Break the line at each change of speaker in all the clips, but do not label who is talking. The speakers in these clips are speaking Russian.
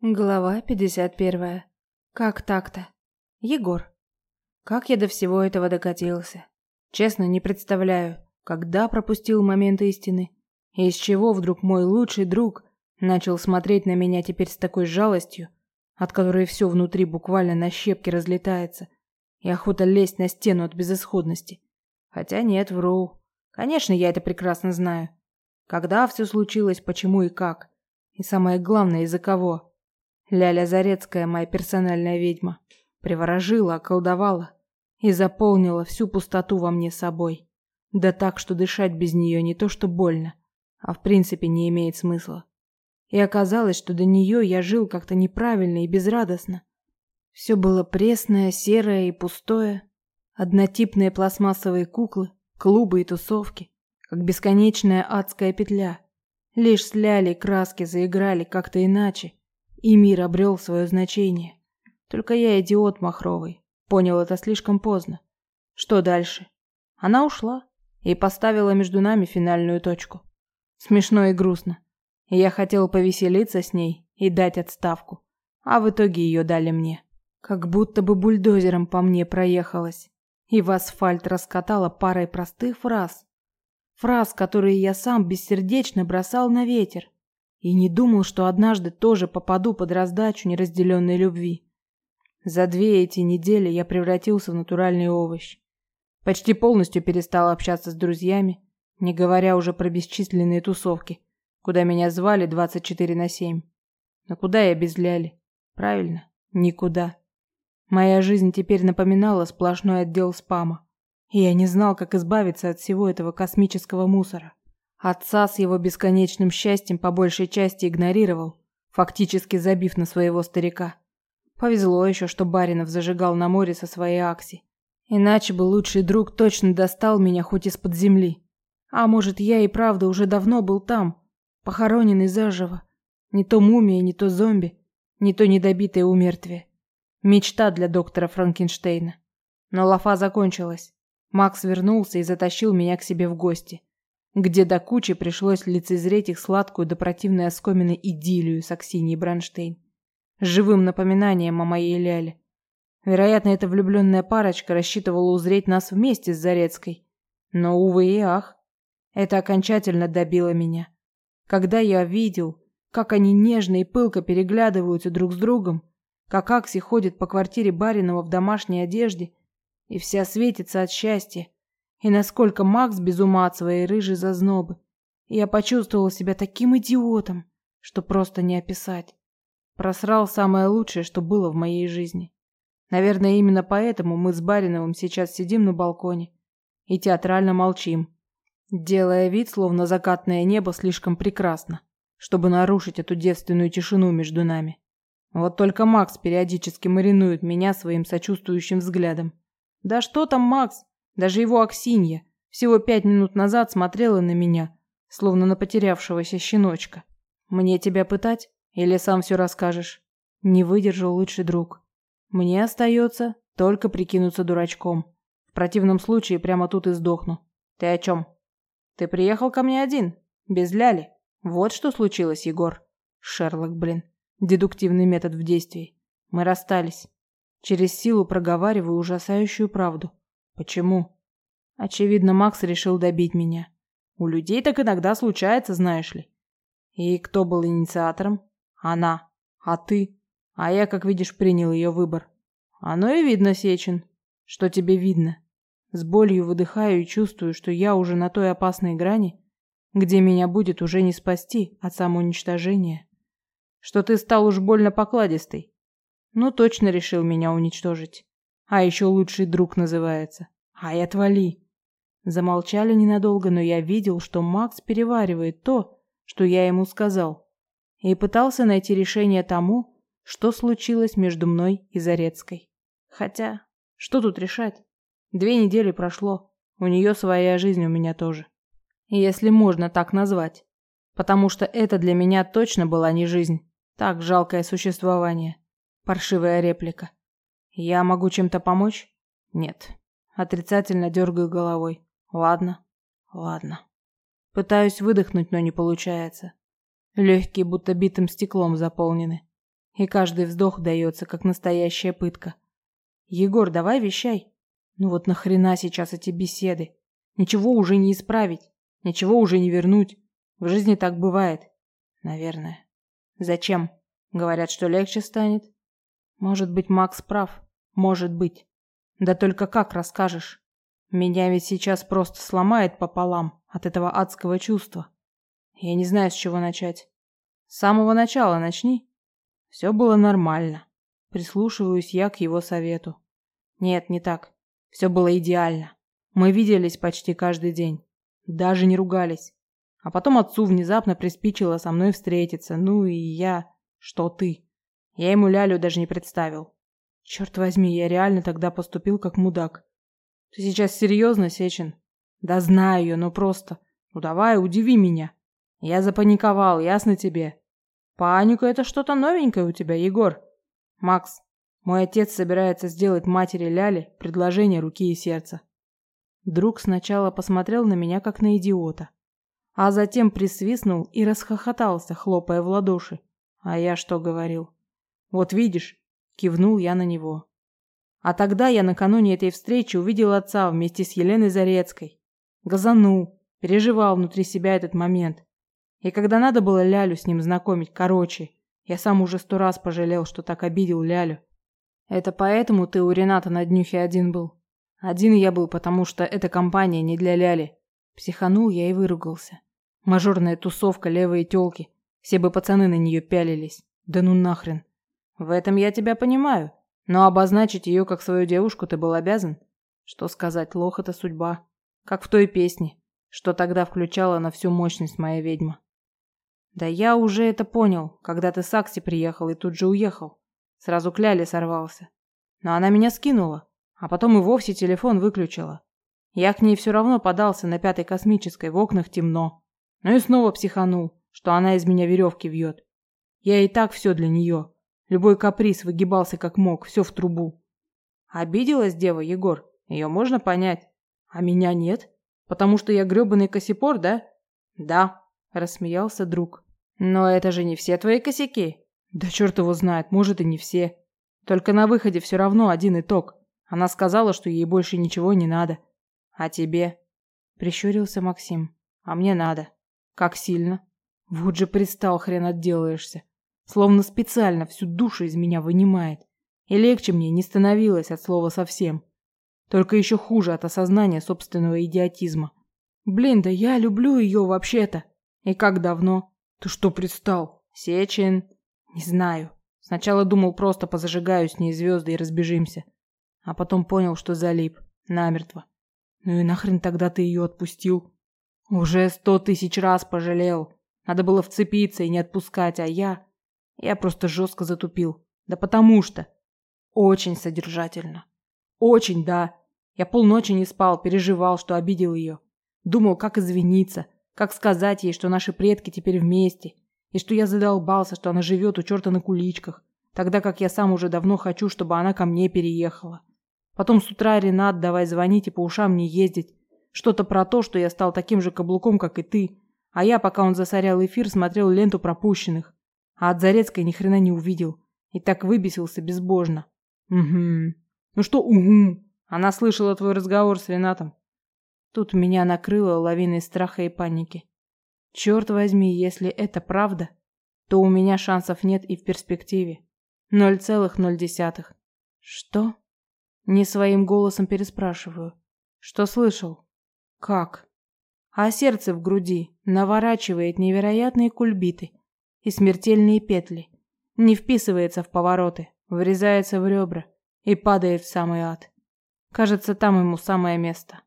Глава 51. Как так-то? Егор. Как я до всего этого докатился? Честно, не представляю, когда пропустил момент истины. Из чего вдруг мой лучший друг начал смотреть на меня теперь с такой жалостью, от которой все внутри буквально на щепки разлетается, и охота лезть на стену от безысходности. Хотя нет, вру. Конечно, я это прекрасно знаю. Когда все случилось, почему и как. И самое главное, из-за кого. Ляля Зарецкая, моя персональная ведьма, приворожила, околдовала и заполнила всю пустоту во мне собой. Да так, что дышать без нее не то что больно, а в принципе не имеет смысла. И оказалось, что до нее я жил как-то неправильно и безрадостно. Все было пресное, серое и пустое. Однотипные пластмассовые куклы, клубы и тусовки, как бесконечная адская петля. Лишь с Лялей краски заиграли как-то иначе, и мир обрел свое значение. Только я идиот махровый. Понял это слишком поздно. Что дальше? Она ушла и поставила между нами финальную точку. Смешно и грустно. Я хотел повеселиться с ней и дать отставку, а в итоге ее дали мне. Как будто бы бульдозером по мне проехалась и в асфальт раскатала парой простых фраз. Фраз, которые я сам бессердечно бросал на ветер. И не думал, что однажды тоже попаду под раздачу неразделенной любви. За две эти недели я превратился в натуральный овощ. Почти полностью перестал общаться с друзьями, не говоря уже про бесчисленные тусовки, куда меня звали 24 на 7. Но куда я без Ляли? Правильно, никуда. Моя жизнь теперь напоминала сплошной отдел спама. И я не знал, как избавиться от всего этого космического мусора. Отца с его бесконечным счастьем по большей части игнорировал, фактически забив на своего старика. Повезло еще, что Баринов зажигал на море со своей Акси. Иначе бы лучший друг точно достал меня хоть из-под земли. А может, я и правда уже давно был там, похороненный заживо. Не то мумия, не то зомби, не то недобитое умертвие. Мечта для доктора Франкенштейна. Но лафа закончилась. Макс вернулся и затащил меня к себе в гости где до кучи пришлось лицезреть их сладкую до противной оскомины идиллию с Аксиньей Бранштейн. Живым напоминанием о моей Ляле. Вероятно, эта влюбленная парочка рассчитывала узреть нас вместе с Зарецкой. Но, увы и ах, это окончательно добило меня. Когда я видел, как они нежно и пылко переглядываются друг с другом, как Акси ходит по квартире Баринова в домашней одежде и вся светится от счастья, и насколько Макс без ума от своей рыжей зазнобы. Я почувствовал себя таким идиотом, что просто не описать. Просрал самое лучшее, что было в моей жизни. Наверное, именно поэтому мы с Бариновым сейчас сидим на балконе и театрально молчим, делая вид, словно закатное небо слишком прекрасно, чтобы нарушить эту девственную тишину между нами. Вот только Макс периодически маринует меня своим сочувствующим взглядом. Да что там, Макс? Даже его Аксинья всего пять минут назад смотрела на меня, словно на потерявшегося щеночка. Мне тебя пытать или сам все расскажешь? Не выдержал лучший друг. Мне остается только прикинуться дурачком. В противном случае прямо тут и сдохну. Ты о чем? Ты приехал ко мне один, без Ляли. Вот что случилось, Егор. Шерлок, блин. Дедуктивный метод в действии. Мы расстались. Через силу проговариваю ужасающую правду. Почему? Очевидно, Макс решил добить меня. У людей так иногда случается, знаешь ли. И кто был инициатором? Она. А ты? А я, как видишь, принял ее выбор. Оно и видно, Сечин. Что тебе видно? С болью выдыхаю и чувствую, что я уже на той опасной грани, где меня будет уже не спасти от самоуничтожения. Что ты стал уж больно покладистый. Ну, точно решил меня уничтожить. А еще лучший друг называется. Ай, отвали. Замолчали ненадолго, но я видел, что Макс переваривает то, что я ему сказал, и пытался найти решение тому, что случилось между мной и Зарецкой. Хотя, что тут решать? Две недели прошло, у нее своя жизнь, у меня тоже. Если можно так назвать. Потому что это для меня точно была не жизнь. Так, жалкое существование. Паршивая реплика. Я могу чем-то помочь? Нет. Отрицательно дергаю головой. Ладно, ладно. Пытаюсь выдохнуть, но не получается. Легкие будто битым стеклом заполнены. И каждый вздох дается, как настоящая пытка. Егор, давай вещай. Ну вот нахрена сейчас эти беседы? Ничего уже не исправить, ничего уже не вернуть. В жизни так бывает. Наверное. Зачем? Говорят, что легче станет. Может быть, Макс прав. Может быть. Да только как расскажешь? Меня ведь сейчас просто сломает пополам от этого адского чувства. Я не знаю, с чего начать. С самого начала начни. Все было нормально. Прислушиваюсь я к его совету. Нет, не так. Все было идеально. Мы виделись почти каждый день. Даже не ругались. А потом отцу внезапно приспичило со мной встретиться. Ну и я... Что ты? Я ему Лялю даже не представил. Черт возьми, я реально тогда поступил как мудак. Ты сейчас серьезно, Сечин? Да знаю ее, но просто... Ну давай, удиви меня. Я запаниковал, ясно тебе? Паника — это что-то новенькое у тебя, Егор. Макс, мой отец собирается сделать матери Ляли предложение руки и сердца. Друг сначала посмотрел на меня, как на идиота, а затем присвистнул и расхохотался, хлопая в ладоши. А я что говорил? Вот видишь, кивнул я на него. А тогда я накануне этой встречи увидел отца вместе с Еленой Зарецкой. Газанул, переживал внутри себя этот момент. И когда надо было Лялю с ним знакомить, короче, я сам уже сто раз пожалел, что так обидел Лялю. Это поэтому ты у Рената на днюхе один был? Один я был, потому что эта компания не для Ляли. Психанул я и выругался. Мажорная тусовка, левые тёлки. Все бы пацаны на нее пялились. Да ну нахрен. В этом я тебя понимаю. Но обозначить ее как свою девушку ты был обязан. Что сказать, лох это судьба. Как в той песне, что тогда включала на всю мощность моя ведьма. Да я уже это понял, когда ты с Акси приехал и тут же уехал. Сразу к Ляле сорвался. Но она меня скинула, а потом и вовсе телефон выключила. Я к ней все равно подался на пятой космической, в окнах темно. Ну и снова психанул, что она из меня веревки вьет. Я и так все для нее. Любой каприз выгибался как мог, все в трубу. Обиделась дева, Егор? Ее можно понять. А меня нет? Потому что я гребаный косипор, да? Да, рассмеялся друг. Но это же не все твои косяки. Да черт его знает, может и не все. Только на выходе все равно один итог. Она сказала, что ей больше ничего не надо. А тебе? Прищурился Максим. А мне надо. Как сильно? Вот же пристал, хрен отделаешься. Словно специально всю душу из меня вынимает. И легче мне не становилось от слова совсем. Только еще хуже от осознания собственного идиотизма. Блин, да я люблю ее вообще-то. И как давно? Ты что пристал? Сечин? Не знаю. Сначала думал, просто позажигаю с ней звезды и разбежимся. А потом понял, что залип. Намертво. Ну и нахрен тогда ты ее отпустил? Уже сто тысяч раз пожалел. Надо было вцепиться и не отпускать, а я... Я просто жестко затупил. Да потому что... Очень содержательно. Очень, да. Я полночи не спал, переживал, что обидел ее. Думал, как извиниться, как сказать ей, что наши предки теперь вместе, и что я задолбался, что она живет у черта на куличках, тогда как я сам уже давно хочу, чтобы она ко мне переехала. Потом с утра Ренат давай звонить и по ушам не ездить. Что-то про то, что я стал таким же каблуком, как и ты. А я, пока он засорял эфир, смотрел ленту пропущенных. А от Зарецкой ни хрена не увидел. И так выбесился безбожно. Угу. Ну что угу? Она слышала твой разговор с Ренатом. Тут меня накрыло лавиной страха и паники. Черт возьми, если это правда, то у меня шансов нет и в перспективе. Ноль целых ноль десятых. Что? Не своим голосом переспрашиваю. Что слышал? Как? А сердце в груди наворачивает невероятные кульбиты и смертельные петли. Не вписывается в повороты, врезается в ребра и падает в самый ад. Кажется, там ему самое место.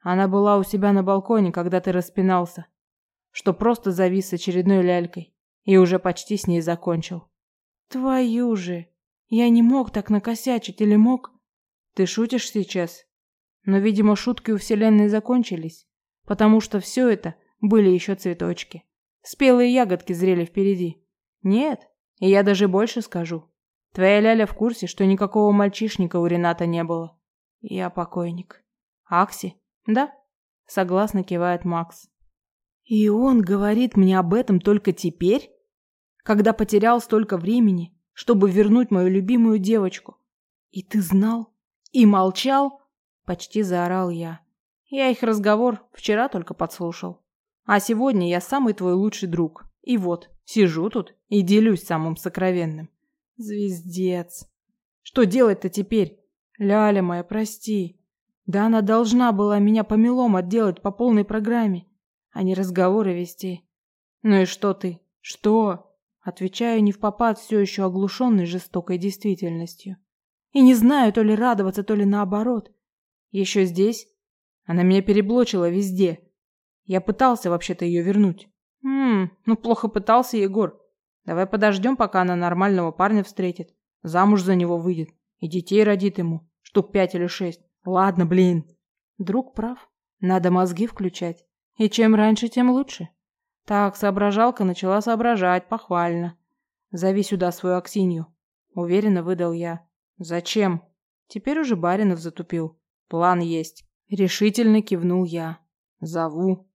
Она была у себя на балконе, когда ты распинался, что просто завис с очередной лялькой и уже почти с ней закончил. Твою же! Я не мог так накосячить или мог? Ты шутишь сейчас? Но, видимо, шутки у Вселенной закончились, потому что все это были еще цветочки. Спелые ягодки зрели впереди. Нет, и я даже больше скажу. Твоя Ляля в курсе, что никакого мальчишника у Рената не было. Я покойник. Акси? Да? Согласно кивает Макс. И он говорит мне об этом только теперь? Когда потерял столько времени, чтобы вернуть мою любимую девочку. И ты знал? И молчал? Почти заорал я. Я их разговор вчера только подслушал. А сегодня я самый твой лучший друг. И вот, сижу тут и делюсь самым сокровенным. Звездец. Что делать-то теперь? Ляля моя, прости. Да она должна была меня по мелом отделать по полной программе, а не разговоры вести. Ну и что ты? Что? Отвечаю не в попад, все еще оглушенный жестокой действительностью. И не знаю, то ли радоваться, то ли наоборот. Еще здесь? Она меня переблочила везде. Я пытался вообще-то ее вернуть. Хм, ну плохо пытался, Егор. Давай подождем, пока она нормального парня встретит. Замуж за него выйдет. И детей родит ему. Штук пять или шесть. Ладно, блин. Друг прав. Надо мозги включать. И чем раньше, тем лучше. Так, соображалка начала соображать, похвально. Зови сюда свою Аксинью. Уверенно выдал я. Зачем? Теперь уже Баринов затупил. План есть. Решительно кивнул я. Зову.